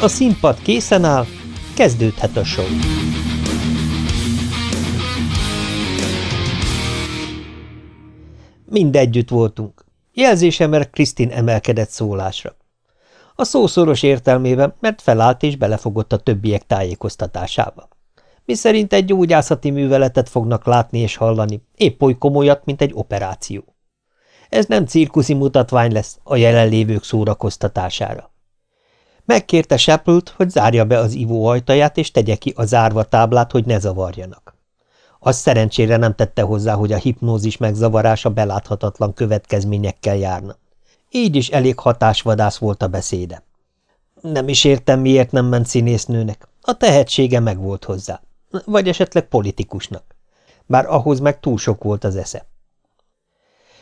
A színpad készen áll, kezdődhet a show. Mind együtt voltunk. Jelzésemre Krisztin emelkedett szólásra. A szószoros értelmében, mert felállt és belefogott a többiek tájékoztatásába. Mi szerint egy gyógyászati műveletet fognak látni és hallani, épp oly komolyat, mint egy operáció. Ez nem cirkuszi mutatvány lesz a jelenlévők szórakoztatására. Megkérte Shappelt, hogy zárja be az ivó ajtaját, és tegye ki a zárva táblát, hogy ne zavarjanak. Az szerencsére nem tette hozzá, hogy a hipnózis megzavarása beláthatatlan következményekkel járna. Így is elég hatásvadász volt a beszéde. Nem is értem, miért nem ment színésznőnek. A tehetsége megvolt hozzá. Vagy esetleg politikusnak. Bár ahhoz meg túl sok volt az esze.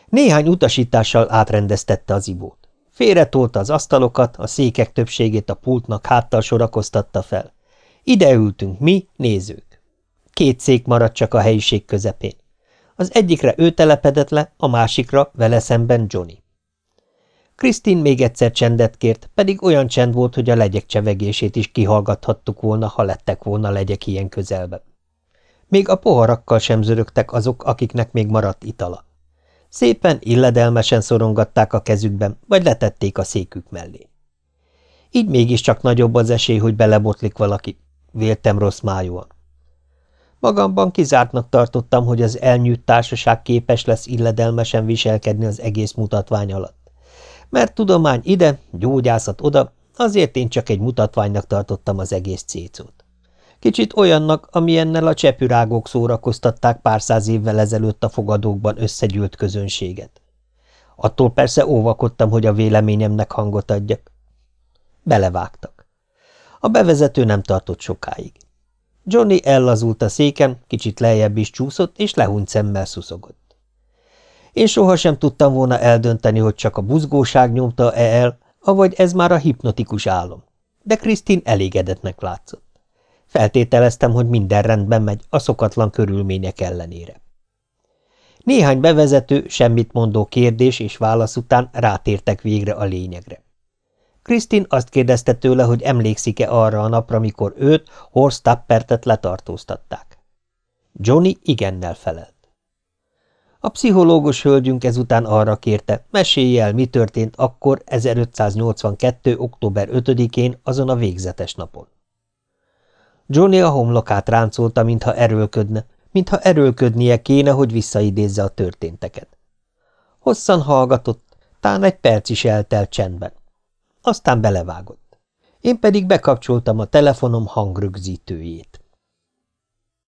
Néhány utasítással átrendeztette az ivót. Félretolta az asztalokat, a székek többségét a pultnak háttal sorakoztatta fel. Ide ültünk mi, nézők. Két szék maradt csak a helyiség közepén. Az egyikre ő telepedett le, a másikra vele szemben Johnny. Krisztin még egyszer csendet kért, pedig olyan csend volt, hogy a legyek csevegését is kihallgathattuk volna, ha lettek volna legyek ilyen közelben. Még a poharakkal sem zörögtek azok, akiknek még maradt itala. Szépen, illedelmesen szorongatták a kezükben, vagy letették a székük mellé. Így mégiscsak nagyobb az esély, hogy belebotlik valaki, véltem rossz májúan. Magamban kizártnak tartottam, hogy az elnyűjt társaság képes lesz illedelmesen viselkedni az egész mutatvány alatt. Mert tudomány ide, gyógyászat oda, azért én csak egy mutatványnak tartottam az egész cécót. Kicsit olyannak, amilyennel a csepürágok szórakoztatták pár száz évvel ezelőtt a fogadókban összegyűlt közönséget. Attól persze óvakodtam, hogy a véleményemnek hangot adjak. Belevágtak. A bevezető nem tartott sokáig. Johnny ellazult a széken, kicsit lejjebb is csúszott, és lehunyt szemmel szuszogott. Én sohasem tudtam volna eldönteni, hogy csak a buzgóság nyomta-e el, avagy ez már a hipnotikus álom, de Krisztin elégedetnek látszott. Feltételeztem, hogy minden rendben megy a szokatlan körülmények ellenére. Néhány bevezető, semmit mondó kérdés és válasz után rátértek végre a lényegre. Krisztin azt kérdezte tőle, hogy emlékszik-e arra a napra, mikor őt, Horst Tappertet letartóztatták. Johnny igennel felelt. A pszichológus hölgyünk ezután arra kérte, mesélje el, mi történt akkor 1582. október 5-én azon a végzetes napon. Johnny a homlokát ráncolta, mintha erőlködne, mintha erőlködnie kéne, hogy visszaidézze a történteket. Hosszan hallgatott, tán egy perc is eltelt csendben. Aztán belevágott. Én pedig bekapcsoltam a telefonom hangrögzítőjét.